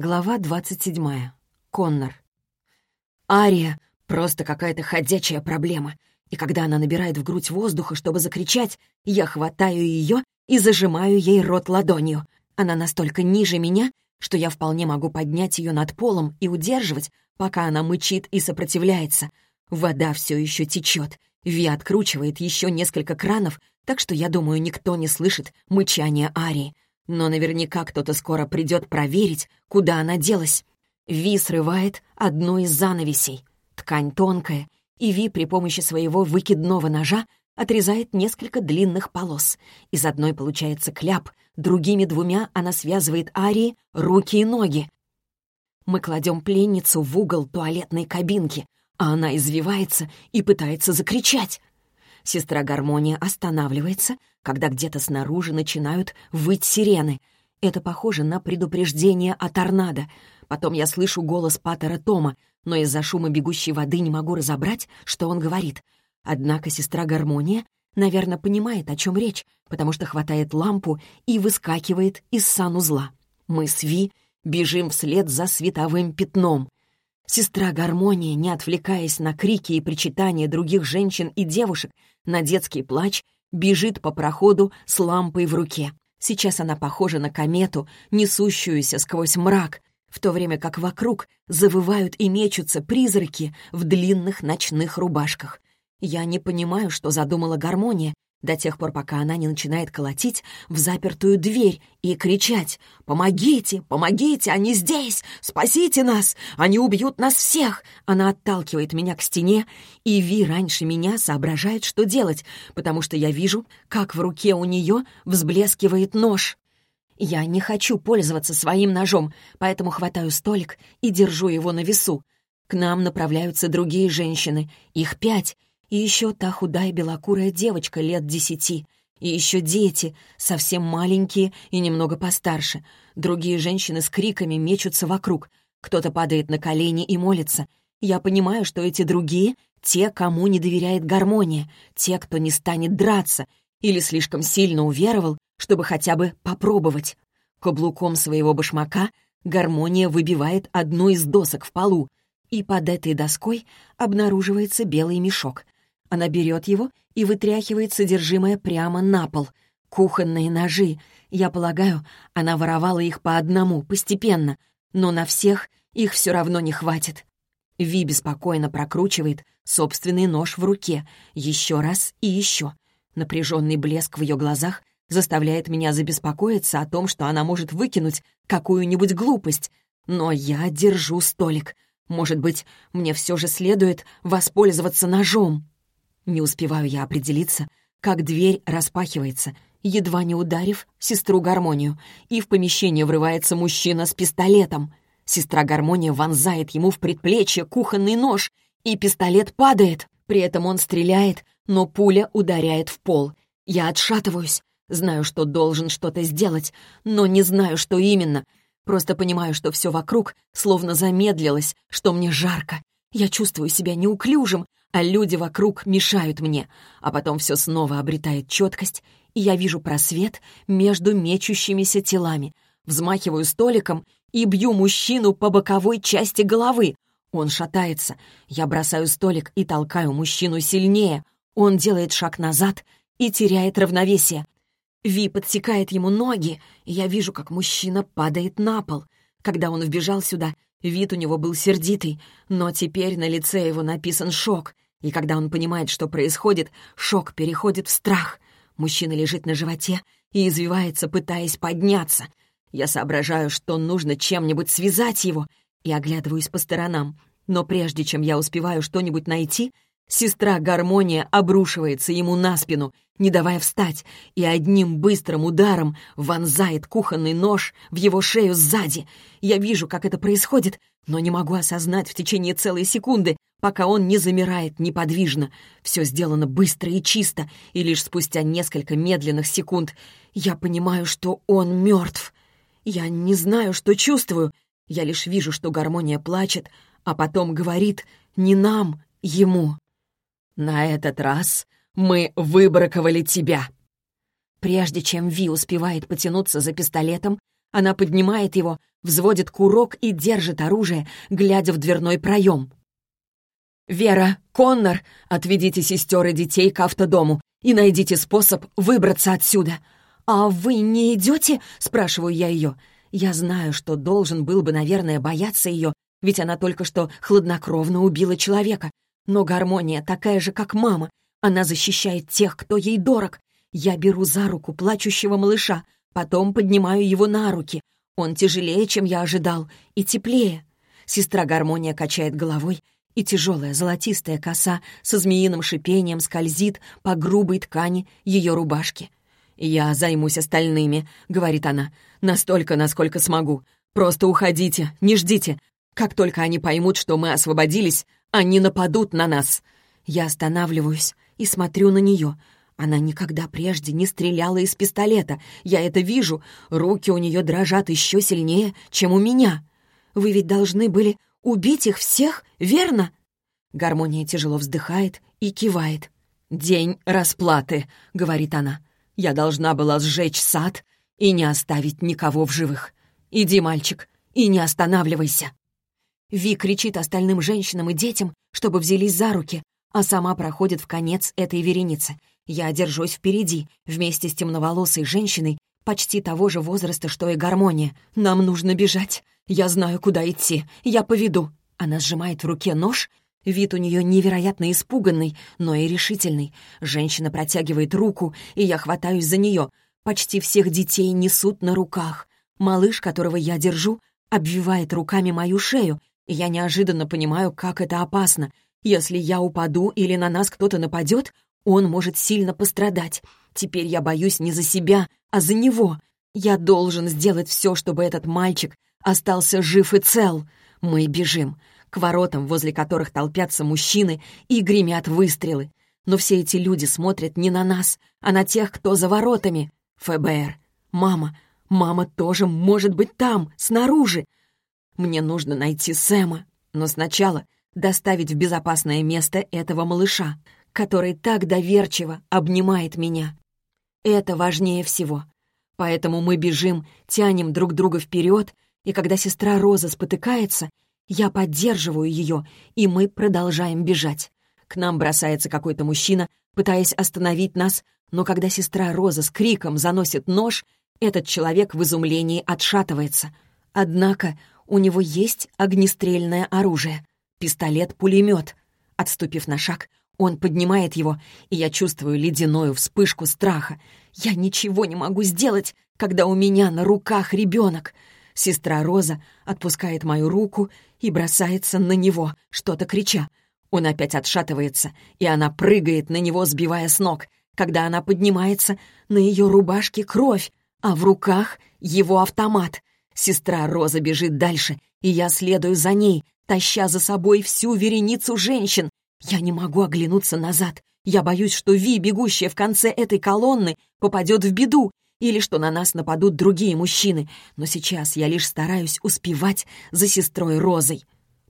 Глава 27. Коннор. Ария — просто какая-то ходячая проблема. И когда она набирает в грудь воздуха, чтобы закричать, я хватаю ее и зажимаю ей рот ладонью. Она настолько ниже меня, что я вполне могу поднять ее над полом и удерживать, пока она мычит и сопротивляется. Вода все еще течет. Ви откручивает еще несколько кранов, так что я думаю, никто не слышит мычания Арии. Но наверняка кто-то скоро придет проверить, куда она делась. Ви срывает одну из занавесей. Ткань тонкая, и Ви при помощи своего выкидного ножа отрезает несколько длинных полос. Из одной получается кляп, другими двумя она связывает Арии руки и ноги. Мы кладем пленницу в угол туалетной кабинки, а она извивается и пытается закричать. Сестра Гармония останавливается, когда где-то снаружи начинают выть сирены. Это похоже на предупреждение о торнадо. Потом я слышу голос Паттера Тома, но из-за шума бегущей воды не могу разобрать, что он говорит. Однако сестра Гармония, наверное, понимает, о чем речь, потому что хватает лампу и выскакивает из санузла. Мы с Ви бежим вслед за световым пятном. Сестра Гармония, не отвлекаясь на крики и причитания других женщин и девушек, на детский плач, бежит по проходу с лампой в руке. Сейчас она похожа на комету, несущуюся сквозь мрак, в то время как вокруг завывают и мечутся призраки в длинных ночных рубашках. Я не понимаю, что задумала гармония, до тех пор, пока она не начинает колотить в запертую дверь и кричать «Помогите! Помогите! Они здесь! Спасите нас! Они убьют нас всех!» Она отталкивает меня к стене, и Ви раньше меня соображает, что делать, потому что я вижу, как в руке у нее взблескивает нож. Я не хочу пользоваться своим ножом, поэтому хватаю столик и держу его на весу. К нам направляются другие женщины, их пять, и еще та худая белокурая девочка лет десяти. И еще дети, совсем маленькие и немного постарше. Другие женщины с криками мечутся вокруг. Кто-то падает на колени и молится. Я понимаю, что эти другие — те, кому не доверяет гармония, те, кто не станет драться или слишком сильно уверовал, чтобы хотя бы попробовать. Каблуком своего башмака гармония выбивает одну из досок в полу, и под этой доской обнаруживается белый мешок — она берет его и вытряхивает содержимое прямо на пол. Кухонные ножи. Я полагаю, она воровала их по одному, постепенно, но на всех их все равно не хватит. Ви беспокойно прокручивает собственный нож в руке, еще раз и еще. Напряженный блеск в ее глазах заставляет меня забеспокоиться о том, что она может выкинуть какую-нибудь глупость. Но я держу столик. Может быть, мне все же следует воспользоваться ножом. Не успеваю я определиться, как дверь распахивается, едва не ударив сестру Гармонию, и в помещение врывается мужчина с пистолетом. Сестра Гармония вонзает ему в предплечье кухонный нож, и пистолет падает. При этом он стреляет, но пуля ударяет в пол. Я отшатываюсь, знаю, что должен что-то сделать, но не знаю, что именно. Просто понимаю, что все вокруг словно замедлилось, что мне жарко. Я чувствую себя неуклюжим, а люди вокруг мешают мне, а потом все снова обретает четкость, и я вижу просвет между мечущимися телами, взмахиваю столиком и бью мужчину по боковой части головы. Он шатается. Я бросаю столик и толкаю мужчину сильнее. Он делает шаг назад и теряет равновесие. Ви подсекает ему ноги, и я вижу, как мужчина падает на пол. Когда он вбежал сюда, Вид у него был сердитый, но теперь на лице его написан шок. И когда он понимает, что происходит, шок переходит в страх. Мужчина лежит на животе и извивается, пытаясь подняться. Я соображаю, что нужно чем-нибудь связать его, и оглядываюсь по сторонам. Но прежде чем я успеваю что-нибудь найти, Сестра Гармония обрушивается ему на спину, не давая встать, и одним быстрым ударом вонзает кухонный нож в его шею сзади. Я вижу, как это происходит, но не могу осознать в течение целой секунды, пока он не замирает неподвижно. Все сделано быстро и чисто, и лишь спустя несколько медленных секунд я понимаю, что он мертв. Я не знаю, что чувствую. Я лишь вижу, что гармония плачет, а потом говорит «не нам, ему». «На этот раз мы выбраковали тебя!» Прежде чем Ви успевает потянуться за пистолетом, она поднимает его, взводит курок и держит оружие, глядя в дверной проем. «Вера, Коннор, отведите сестер и детей к автодому и найдите способ выбраться отсюда». «А вы не идете?» — спрашиваю я ее. Я знаю, что должен был бы, наверное, бояться ее, ведь она только что хладнокровно убила человека. Но гармония такая же, как мама. Она защищает тех, кто ей дорог. Я беру за руку плачущего малыша, потом поднимаю его на руки. Он тяжелее, чем я ожидал, и теплее. Сестра гармония качает головой и тяжелая золотистая коса со змеиным шипением скользит по грубой ткани ее рубашки. «Я займусь остальными», — говорит она, — «настолько, насколько смогу. Просто уходите, не ждите. Как только они поймут, что мы освободились, они нападут на нас». Я останавливаюсь и смотрю на нее. Она никогда прежде не стреляла из пистолета. Я это вижу. Руки у нее дрожат еще сильнее, чем у меня. Вы ведь должны были Убить их всех, верно?» Гармония тяжело вздыхает и кивает. «День расплаты», — говорит она. «Я должна была сжечь сад и не оставить никого в живых. Иди, мальчик, и не останавливайся». Ви кричит остальным женщинам и детям, чтобы взялись за руки, а сама проходит в конец этой вереницы. Я держусь впереди, вместе с темноволосой женщиной, почти того же возраста, что и гармония. Нам нужно бежать. Я знаю, куда идти. Я поведу. Она сжимает в руке нож. Вид у нее невероятно испуганный, но и решительный. Женщина протягивает руку, и я хватаюсь за нее. Почти всех детей несут на руках. Малыш, которого я держу, обвивает руками мою шею, я неожиданно понимаю, как это опасно. Если я упаду или на нас кто-то нападет, он может сильно пострадать. Теперь я боюсь не за себя, а за него. Я должен сделать все, чтобы этот мальчик остался жив и цел. Мы бежим к воротам, возле которых толпятся мужчины и гремят выстрелы. Но все эти люди смотрят не на нас, а на тех, кто за воротами. ФБР. Мама. Мама тоже может быть там, снаружи. Мне нужно найти Сэма, но сначала доставить в безопасное место этого малыша, который так доверчиво обнимает меня. Это важнее всего. Поэтому мы бежим, тянем друг друга вперед, и когда сестра Роза спотыкается, я поддерживаю ее, и мы продолжаем бежать. К нам бросается какой-то мужчина, пытаясь остановить нас, но когда сестра Роза с криком заносит нож, этот человек в изумлении отшатывается. Однако у него есть огнестрельное оружие — пистолет-пулемет. Отступив на шаг, он поднимает его, и я чувствую ледяную вспышку страха. Я ничего не могу сделать, когда у меня на руках ребенок. Сестра Роза отпускает мою руку и бросается на него, что-то крича. Он опять отшатывается, и она прыгает на него, сбивая с ног. Когда она поднимается, на ее рубашке кровь, а в руках его автомат. Сестра Роза бежит дальше, и я следую за ней, таща за собой всю вереницу женщин, я не могу оглянуться назад. Я боюсь, что Ви, бегущая в конце этой колонны, попадет в беду, или что на нас нападут другие мужчины. Но сейчас я лишь стараюсь успевать за сестрой Розой.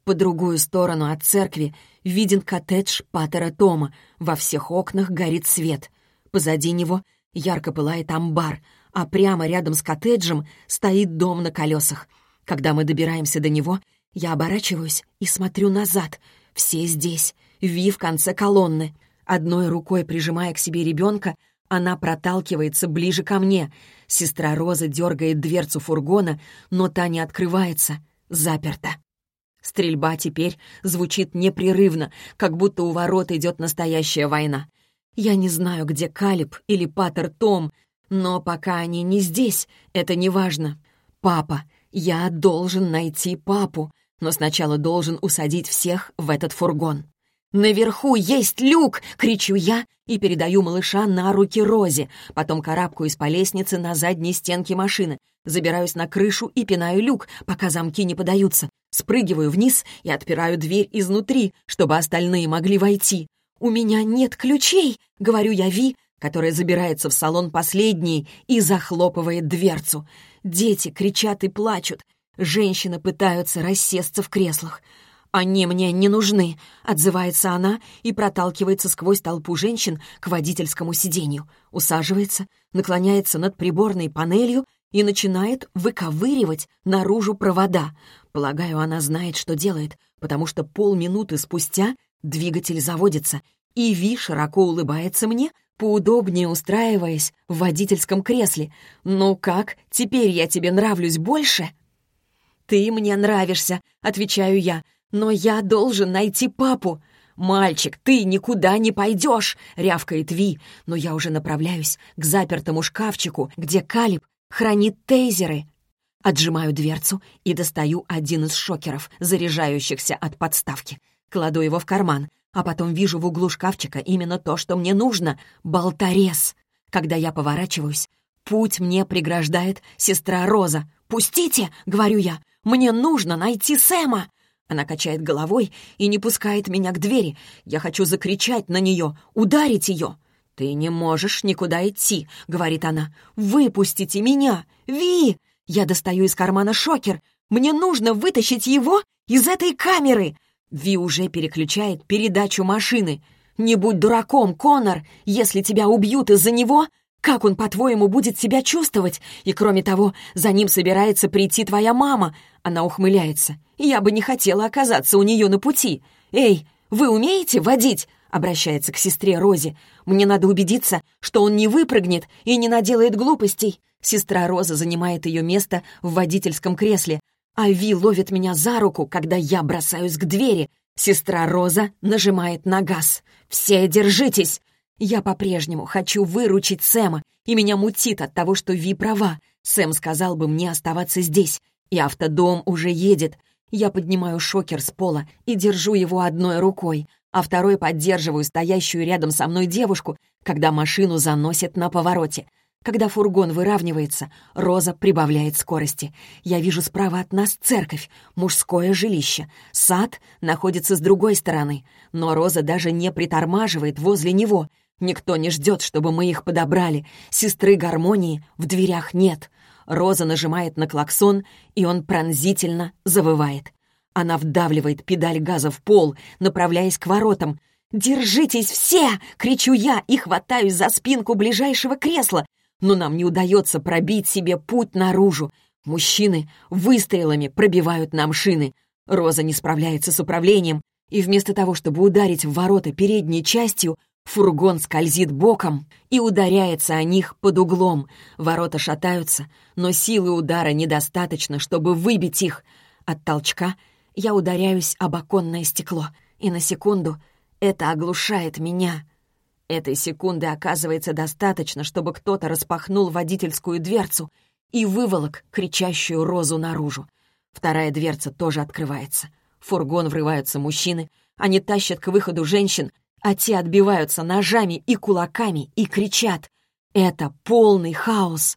По другую сторону от церкви виден коттедж Паттера Тома. Во всех окнах горит свет. Позади него ярко пылает амбар, а прямо рядом с коттеджем стоит дом на колесах. Когда мы добираемся до него, я оборачиваюсь и смотрю назад. Все здесь. Ви в конце колонны. Одной рукой прижимая к себе ребенка, она проталкивается ближе ко мне. Сестра Роза дергает дверцу фургона, но та не открывается. Заперта. Стрельба теперь звучит непрерывно, как будто у ворот идет настоящая война. Я не знаю, где Калиб или Паттер Том, но пока они не здесь, это не важно. Папа, я должен найти папу, но сначала должен усадить всех в этот фургон. «Наверху есть люк!» — кричу я и передаю малыша на руки Розе. Потом карабкаюсь по лестнице на задней стенке машины. Забираюсь на крышу и пинаю люк, пока замки не подаются. Спрыгиваю вниз и отпираю дверь изнутри, чтобы остальные могли войти. «У меня нет ключей!» — говорю я Ви, которая забирается в салон последней и захлопывает дверцу. Дети кричат и плачут. Женщины пытаются рассесться в креслах. «Они мне не нужны», — отзывается она и проталкивается сквозь толпу женщин к водительскому сиденью. Усаживается, наклоняется над приборной панелью и начинает выковыривать наружу провода. Полагаю, она знает, что делает, потому что полминуты спустя двигатель заводится, и Ви широко улыбается мне, поудобнее устраиваясь в водительском кресле. «Ну как, теперь я тебе нравлюсь больше?» «Ты мне нравишься», — отвечаю я, «но я должен найти папу». «Мальчик, ты никуда не пойдешь!» — рявкает Ви, но я уже направляюсь к запертому шкафчику, где Калиб хранит тейзеры. Отжимаю дверцу и достаю один из шокеров, заряжающихся от подставки. Кладу его в карман, а потом вижу в углу шкафчика именно то, что мне нужно — болторез. Когда я поворачиваюсь, путь мне преграждает сестра Роза. «Пустите!» — говорю я. «Мне нужно найти Сэма!» Она качает головой и не пускает меня к двери. Я хочу закричать на нее, ударить ее. «Ты не можешь никуда идти», — говорит она. «Выпустите меня! Ви!» Я достаю из кармана шокер. «Мне нужно вытащить его из этой камеры!» Ви уже переключает передачу машины. «Не будь дураком, Конор! Если тебя убьют из-за него, как он, по-твоему, будет себя чувствовать? И кроме того, за ним собирается прийти твоя мама. Она ухмыляется. Я бы не хотела оказаться у нее на пути. Эй, вы умеете водить? Обращается к сестре Розе. Мне надо убедиться, что он не выпрыгнет и не наделает глупостей. Сестра Роза занимает ее место в водительском кресле, а Ви ловит меня за руку, когда я бросаюсь к двери. Сестра Роза нажимает на газ. «Все держитесь! Я по-прежнему хочу выручить Сэма, и меня мутит от того, что Ви права. Сэм сказал бы мне оставаться здесь, и автодом уже едет. Я поднимаю шокер с пола и держу его одной рукой, а второй поддерживаю стоящую рядом со мной девушку, когда машину заносит на повороте. Когда фургон выравнивается, Роза прибавляет скорости. Я вижу справа от нас церковь, мужское жилище. Сад находится с другой стороны, но Роза даже не притормаживает возле него — Никто не ждет, чтобы мы их подобрали. Сестры гармонии в дверях нет. Роза нажимает на клаксон, и он пронзительно завывает. Она вдавливает педаль газа в пол, направляясь к воротам. «Держитесь все!» — кричу я и хватаюсь за спинку ближайшего кресла. Но нам не удается пробить себе путь наружу. Мужчины выстрелами пробивают нам шины. Роза не справляется с управлением, и вместо того, чтобы ударить в ворота передней частью, Фургон скользит боком и ударяется о них под углом. Ворота шатаются, но силы удара недостаточно, чтобы выбить их. От толчка я ударяюсь об оконное стекло, и на секунду это оглушает меня. Этой секунды оказывается достаточно, чтобы кто-то распахнул водительскую дверцу и выволок кричащую розу наружу. Вторая дверца тоже открывается. В фургон врываются мужчины, они тащат к выходу женщин, а те отбиваются ножами и кулаками и кричат. Это полный хаос.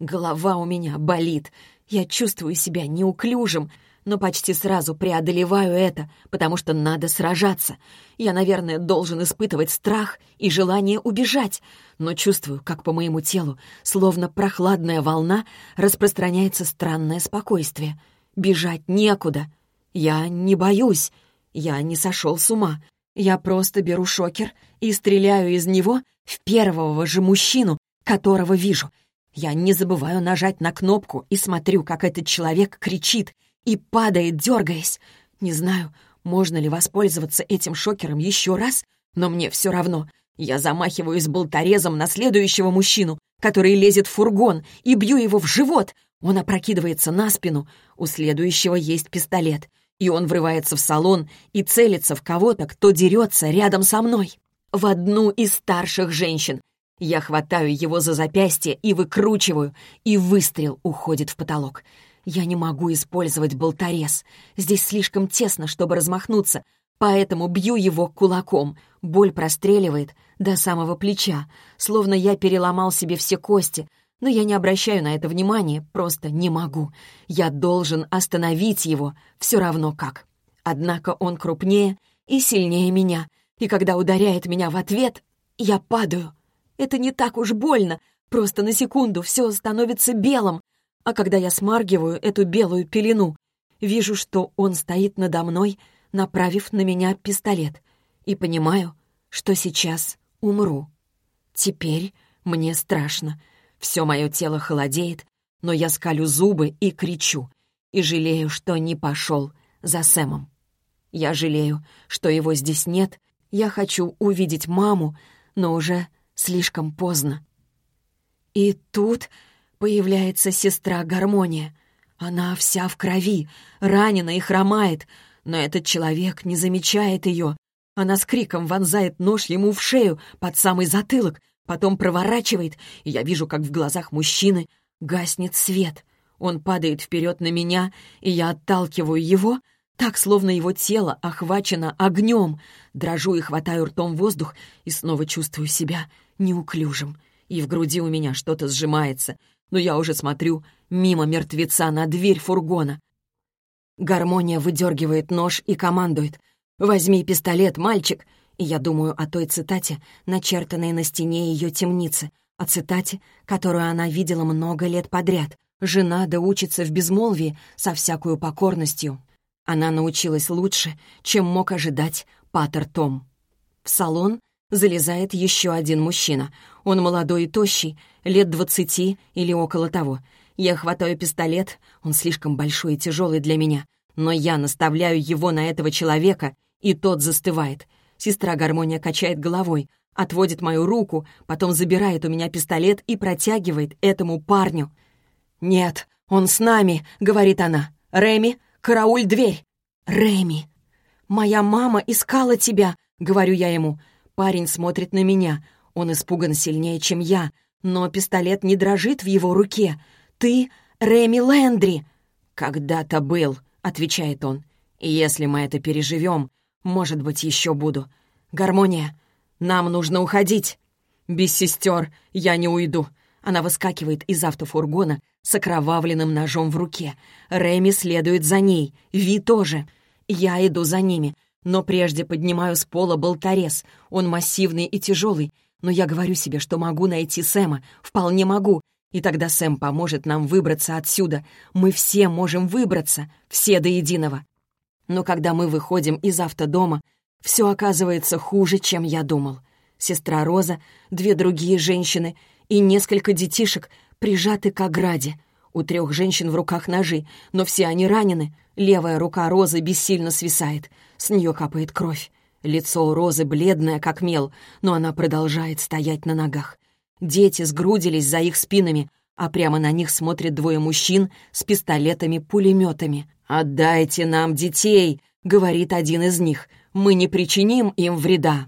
Голова у меня болит. Я чувствую себя неуклюжим, но почти сразу преодолеваю это, потому что надо сражаться. Я, наверное, должен испытывать страх и желание убежать, но чувствую, как по моему телу, словно прохладная волна, распространяется странное спокойствие. Бежать некуда. Я не боюсь. Я не сошел с ума. Я просто беру шокер и стреляю из него в первого же мужчину, которого вижу. Я не забываю нажать на кнопку и смотрю, как этот человек кричит и падает, дергаясь. Не знаю, можно ли воспользоваться этим шокером еще раз, но мне все равно. Я замахиваюсь болторезом на следующего мужчину, который лезет в фургон, и бью его в живот. Он опрокидывается на спину. У следующего есть пистолет — и он врывается в салон и целится в кого-то, кто дерется рядом со мной. В одну из старших женщин. Я хватаю его за запястье и выкручиваю, и выстрел уходит в потолок. Я не могу использовать болторез. Здесь слишком тесно, чтобы размахнуться, поэтому бью его кулаком. Боль простреливает до самого плеча, словно я переломал себе все кости — но я не обращаю на это внимания, просто не могу. Я должен остановить его, все равно как. Однако он крупнее и сильнее меня, и когда ударяет меня в ответ, я падаю. Это не так уж больно, просто на секунду все становится белым, а когда я смаргиваю эту белую пелену, вижу, что он стоит надо мной, направив на меня пистолет, и понимаю, что сейчас умру. Теперь мне страшно — все мое тело холодеет, но я скалю зубы и кричу. И жалею, что не пошел за Сэмом. Я жалею, что его здесь нет. Я хочу увидеть маму, но уже слишком поздно. И тут появляется сестра Гармония. Она вся в крови, ранена и хромает, но этот человек не замечает ее. Она с криком вонзает нож ему в шею под самый затылок, потом проворачивает, и я вижу, как в глазах мужчины гаснет свет. Он падает вперед на меня, и я отталкиваю его, так, словно его тело охвачено огнем. Дрожу и хватаю ртом воздух, и снова чувствую себя неуклюжим. И в груди у меня что-то сжимается, но я уже смотрю мимо мертвеца на дверь фургона. Гармония выдергивает нож и командует. «Возьми пистолет, мальчик!» И я думаю о той цитате, начертанной на стене ее темницы, о цитате, которую она видела много лет подряд. «Жена да в безмолвии со всякую покорностью». Она научилась лучше, чем мог ожидать Паттер Том. В салон залезает еще один мужчина. Он молодой и тощий, лет двадцати или около того. Я хватаю пистолет, он слишком большой и тяжелый для меня, но я наставляю его на этого человека, и тот застывает. Сестра Гармония качает головой, отводит мою руку, потом забирает у меня пистолет и протягивает этому парню. «Нет, он с нами», — говорит она. «Рэми, карауль дверь!» «Рэми! Моя мама искала тебя!» — говорю я ему. Парень смотрит на меня. Он испуган сильнее, чем я, но пистолет не дрожит в его руке. «Ты Рэми Лэндри!» «Когда-то был», — отвечает он. «И если мы это переживем, может быть, еще буду. Гармония, нам нужно уходить. Без сестер я не уйду. Она выскакивает из автофургона с окровавленным ножом в руке. Рэми следует за ней, Ви тоже. Я иду за ними, но прежде поднимаю с пола болторез. Он массивный и тяжелый, но я говорю себе, что могу найти Сэма. Вполне могу. И тогда Сэм поможет нам выбраться отсюда. Мы все можем выбраться, все до единого. Но когда мы выходим из автодома, все оказывается хуже, чем я думал. Сестра Роза, две другие женщины и несколько детишек прижаты к ограде. У трех женщин в руках ножи, но все они ранены. Левая рука Розы бессильно свисает. С нее капает кровь. Лицо у Розы бледное, как мел, но она продолжает стоять на ногах. Дети сгрудились за их спинами, а прямо на них смотрят двое мужчин с пистолетами-пулеметами. «Отдайте нам детей!» — говорит один из них. «Мы не причиним им вреда».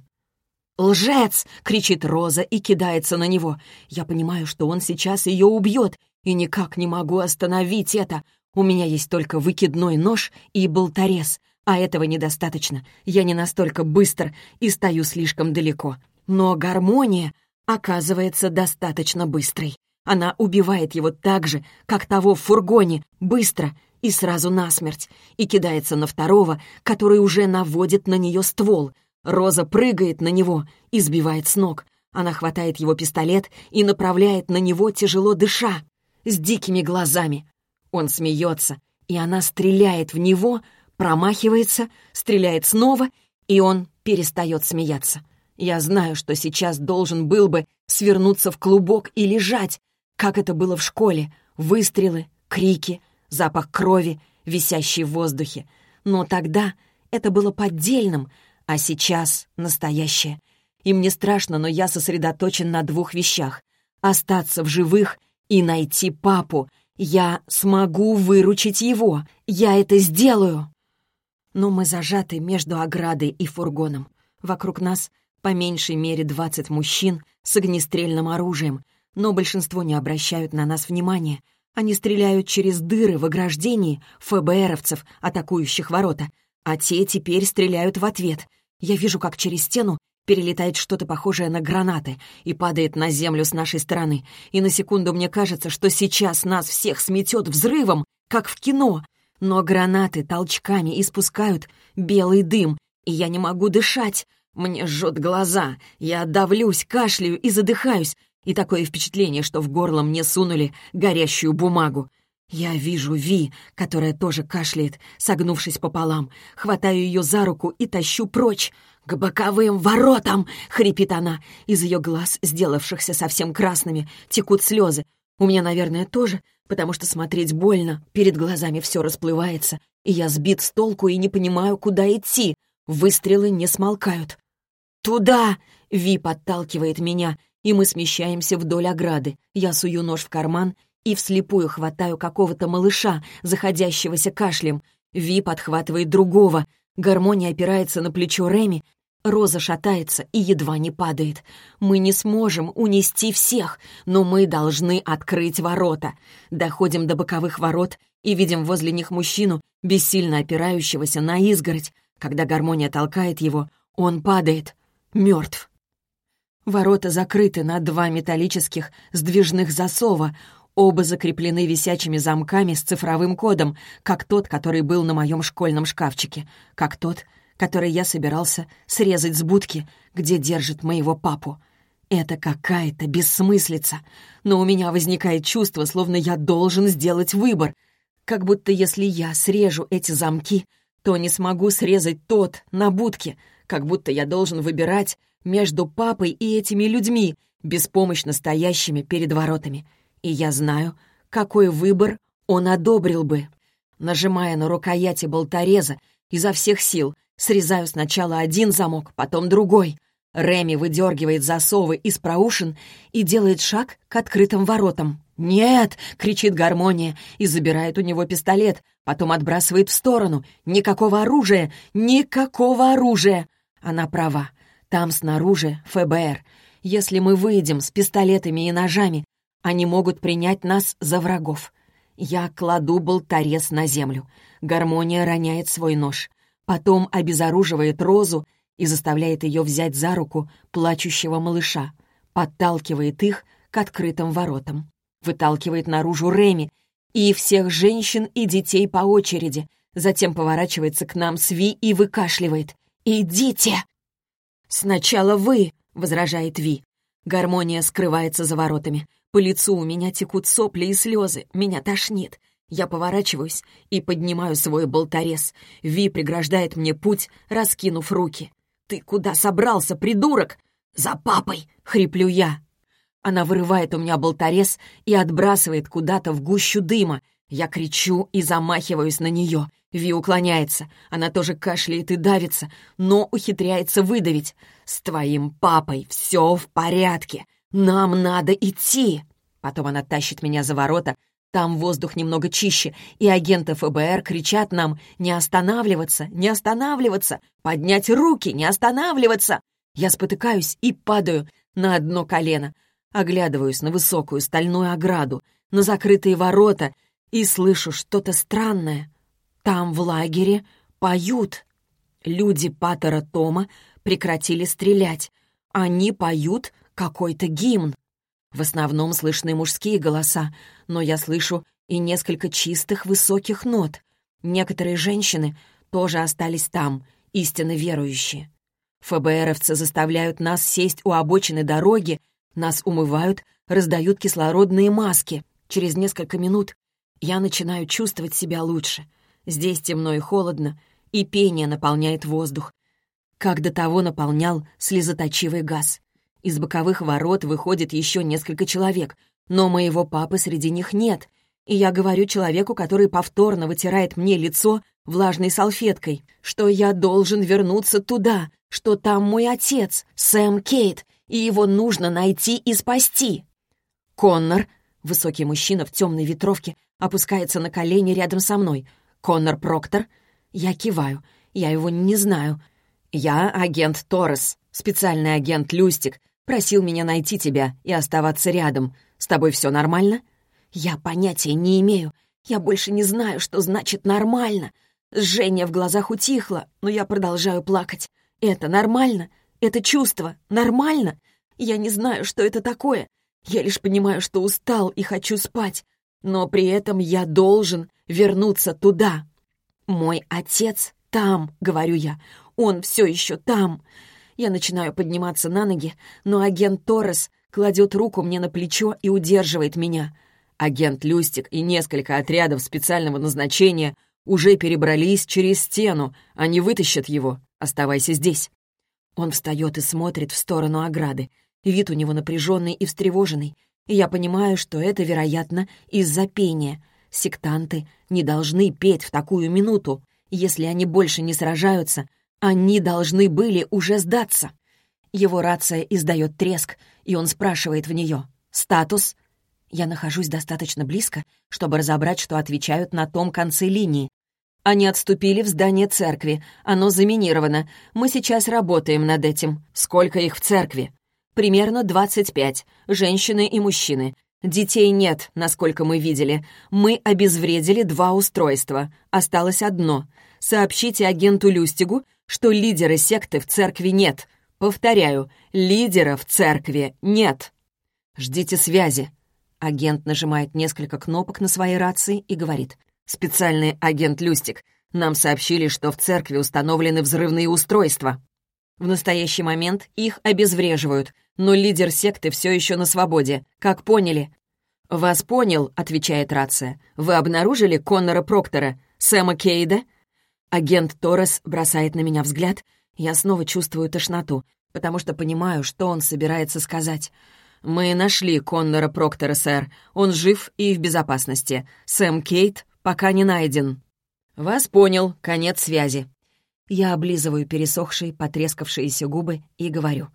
«Лжец!» — кричит Роза и кидается на него. Я понимаю, что он сейчас ее убьет, и никак не могу остановить это. У меня есть только выкидной нож и болторез, а этого недостаточно. Я не настолько быстр и стою слишком далеко. Но гармония оказывается достаточно быстрой. Она убивает его так же, как того в фургоне, быстро и сразу насмерть, и кидается на второго, который уже наводит на нее ствол. Роза прыгает на него и сбивает с ног. Она хватает его пистолет и направляет на него, тяжело дыша, с дикими глазами. Он смеется, и она стреляет в него, промахивается, стреляет снова, и он перестает смеяться. Я знаю, что сейчас должен был бы свернуться в клубок и лежать, как это было в школе. Выстрелы, крики — запах крови, висящий в воздухе. Но тогда это было поддельным, а сейчас настоящее. И мне страшно, но я сосредоточен на двух вещах. Остаться в живых и найти папу. Я смогу выручить его. Я это сделаю. Но мы зажаты между оградой и фургоном. Вокруг нас по меньшей мере двадцать мужчин с огнестрельным оружием, но большинство не обращают на нас внимания — они стреляют через дыры в ограждении ФБРовцев, атакующих ворота, а те теперь стреляют в ответ. Я вижу, как через стену перелетает что-то похожее на гранаты и падает на землю с нашей стороны. И на секунду мне кажется, что сейчас нас всех сметет взрывом, как в кино. Но гранаты толчками испускают белый дым, и я не могу дышать. Мне жжет глаза, я давлюсь, кашляю и задыхаюсь, и такое впечатление, что в горло мне сунули горящую бумагу. Я вижу Ви, которая тоже кашляет, согнувшись пополам, хватаю ее за руку и тащу прочь. «К боковым воротам!» — хрипит она. Из ее глаз, сделавшихся совсем красными, текут слезы. У меня, наверное, тоже, потому что смотреть больно, перед глазами все расплывается, и я сбит с толку и не понимаю, куда идти. Выстрелы не смолкают. «Туда!» — Ви подталкивает меня, и мы смещаемся вдоль ограды. Я сую нож в карман и вслепую хватаю какого-то малыша, заходящегося кашлем. Ви подхватывает другого. Гармония опирается на плечо Реми. Роза шатается и едва не падает. Мы не сможем унести всех, но мы должны открыть ворота. Доходим до боковых ворот и видим возле них мужчину, бессильно опирающегося на изгородь. Когда гармония толкает его, он падает. Мертв. Ворота закрыты на два металлических сдвижных засова. Оба закреплены висячими замками с цифровым кодом, как тот, который был на моем школьном шкафчике, как тот, который я собирался срезать с будки, где держит моего папу. Это какая-то бессмыслица, но у меня возникает чувство, словно я должен сделать выбор, как будто если я срежу эти замки, то не смогу срезать тот на будке, как будто я должен выбирать между папой и этими людьми, беспомощно стоящими перед воротами и я знаю, какой выбор он одобрил бы. Нажимая на рукояти болтореза, изо всех сил срезаю сначала один замок, потом другой. Реми выдергивает засовы из проушин и делает шаг к открытым воротам. «Нет!» — кричит гармония и забирает у него пистолет, потом отбрасывает в сторону. «Никакого оружия! Никакого оружия!» Она права. Там снаружи ФБР. Если мы выйдем с пистолетами и ножами, они могут принять нас за врагов. Я кладу болторез на землю. Гармония роняет свой нож. Потом обезоруживает Розу и заставляет ее взять за руку плачущего малыша. Подталкивает их к открытым воротам. Выталкивает наружу Реми и всех женщин и детей по очереди. Затем поворачивается к нам Сви и выкашливает. «Идите!» «Сначала вы!» — возражает Ви. Гармония скрывается за воротами. По лицу у меня текут сопли и слезы, меня тошнит. Я поворачиваюсь и поднимаю свой болторез. Ви преграждает мне путь, раскинув руки. «Ты куда собрался, придурок?» «За папой!» — хриплю я. Она вырывает у меня болторез и отбрасывает куда-то в гущу дыма. Я кричу и замахиваюсь на нее. Ви уклоняется. Она тоже кашляет и давится, но ухитряется выдавить. «С твоим папой все в порядке. «Нам надо идти!» Потом она тащит меня за ворота, там воздух немного чище, и агенты ФБР кричат нам «Не останавливаться! Не останавливаться! Поднять руки! Не останавливаться!» Я спотыкаюсь и падаю на одно колено, оглядываюсь на высокую стальную ограду, на закрытые ворота и слышу что-то странное. Там, в лагере, поют. Люди Паттера Тома прекратили стрелять. Они поют какой-то гимн. В основном слышны мужские голоса, но я слышу и несколько чистых высоких нот. Некоторые женщины тоже остались там, истинно верующие. ФБРовцы заставляют нас сесть у обочины дороги, нас умывают, раздают кислородные маски. Через несколько минут я начинаю чувствовать себя лучше. Здесь темно и холодно, и пение наполняет воздух, как до того наполнял слезоточивый газ. Из боковых ворот выходит еще несколько человек, но моего папы среди них нет. И я говорю человеку, который повторно вытирает мне лицо влажной салфеткой, что я должен вернуться туда, что там мой отец, Сэм Кейт, и его нужно найти и спасти. Коннор, высокий мужчина в темной ветровке, опускается на колени рядом со мной. Коннор Проктор. Я киваю. Я его не знаю. Я агент Торрес, специальный агент Люстик, Просил меня найти тебя и оставаться рядом. С тобой все нормально?» «Я понятия не имею. Я больше не знаю, что значит «нормально». Жжение в глазах утихло, но я продолжаю плакать. «Это нормально? Это чувство нормально? Я не знаю, что это такое. Я лишь понимаю, что устал и хочу спать. Но при этом я должен вернуться туда. Мой отец там, говорю я. Он все еще там. Я начинаю подниматься на ноги, но агент Торрес кладет руку мне на плечо и удерживает меня. Агент Люстик и несколько отрядов специального назначения уже перебрались через стену. Они вытащат его. Оставайся здесь. Он встает и смотрит в сторону ограды. Вид у него напряженный и встревоженный. Я понимаю, что это, вероятно, из-за пения. Сектанты не должны петь в такую минуту. Если они больше не сражаются, они должны были уже сдаться. Его рация издает треск, и он спрашивает в нее «Статус?». Я нахожусь достаточно близко, чтобы разобрать, что отвечают на том конце линии. Они отступили в здание церкви. Оно заминировано. Мы сейчас работаем над этим. Сколько их в церкви? Примерно 25. Женщины и мужчины. Детей нет, насколько мы видели. Мы обезвредили два устройства. Осталось одно. Сообщите агенту Люстигу, что лидера секты в церкви нет. Повторяю, лидера в церкви нет. Ждите связи. Агент нажимает несколько кнопок на своей рации и говорит. «Специальный агент Люстик, нам сообщили, что в церкви установлены взрывные устройства. В настоящий момент их обезвреживают, но лидер секты все еще на свободе. Как поняли?» «Вас понял», — отвечает рация. «Вы обнаружили Коннора Проктора, Сэма Кейда?» Агент Торрес бросает на меня взгляд. Я снова чувствую тошноту, потому что понимаю, что он собирается сказать. «Мы нашли Коннора Проктора, сэр. Он жив и в безопасности. Сэм Кейт пока не найден». «Вас понял. Конец связи». Я облизываю пересохшие, потрескавшиеся губы и говорю.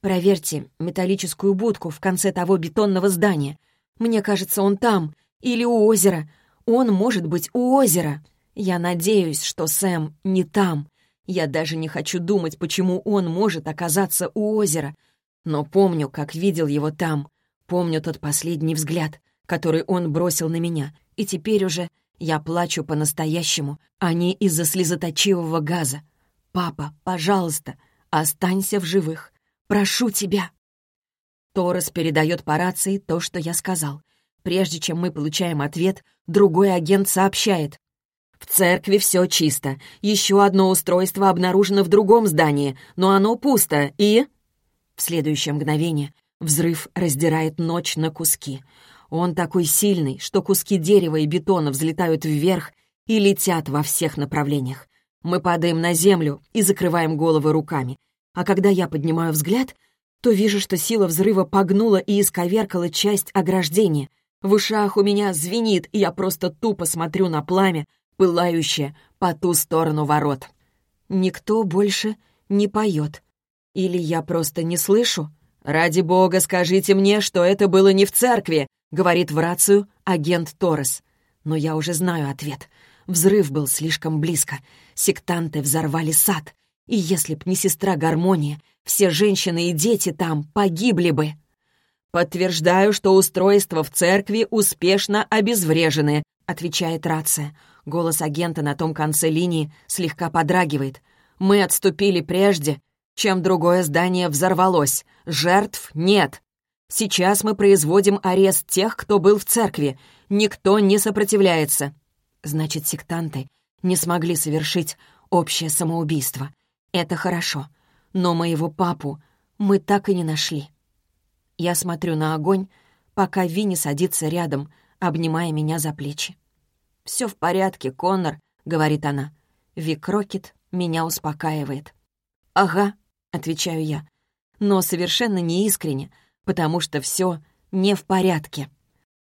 «Проверьте металлическую будку в конце того бетонного здания. Мне кажется, он там. Или у озера. Он может быть у озера. Я надеюсь, что Сэм не там. Я даже не хочу думать, почему он может оказаться у озера. Но помню, как видел его там. Помню тот последний взгляд, который он бросил на меня. И теперь уже я плачу по-настоящему, а не из-за слезоточивого газа. «Папа, пожалуйста, останься в живых. Прошу тебя!» Торрес передает по рации то, что я сказал. Прежде чем мы получаем ответ, другой агент сообщает. «В церкви все чисто. Еще одно устройство обнаружено в другом здании, но оно пусто, и...» В следующее мгновение взрыв раздирает ночь на куски. Он такой сильный, что куски дерева и бетона взлетают вверх и летят во всех направлениях. Мы падаем на землю и закрываем головы руками. А когда я поднимаю взгляд, то вижу, что сила взрыва погнула и исковеркала часть ограждения. В ушах у меня звенит, и я просто тупо смотрю на пламя, пылающее по ту сторону ворот. Никто больше не поет. Или я просто не слышу? «Ради бога, скажите мне, что это было не в церкви!» — говорит в рацию агент Торрес. Но я уже знаю ответ. Взрыв был слишком близко. Сектанты взорвали сад. И если б не сестра Гармония, все женщины и дети там погибли бы. «Подтверждаю, что устройства в церкви успешно обезврежены», — отвечает рация. Голос агента на том конце линии слегка подрагивает. «Мы отступили прежде, чем другое здание взорвалось. Жертв нет. Сейчас мы производим арест тех, кто был в церкви. Никто не сопротивляется». Значит, сектанты не смогли совершить общее самоубийство. Это хорошо. Но моего папу мы так и не нашли. Я смотрю на огонь, пока Винни садится рядом, обнимая меня за плечи. «Все в порядке, Коннор», — говорит она. Вик Рокет меня успокаивает. «Ага», — отвечаю я, но совершенно неискренне, потому что все не в порядке.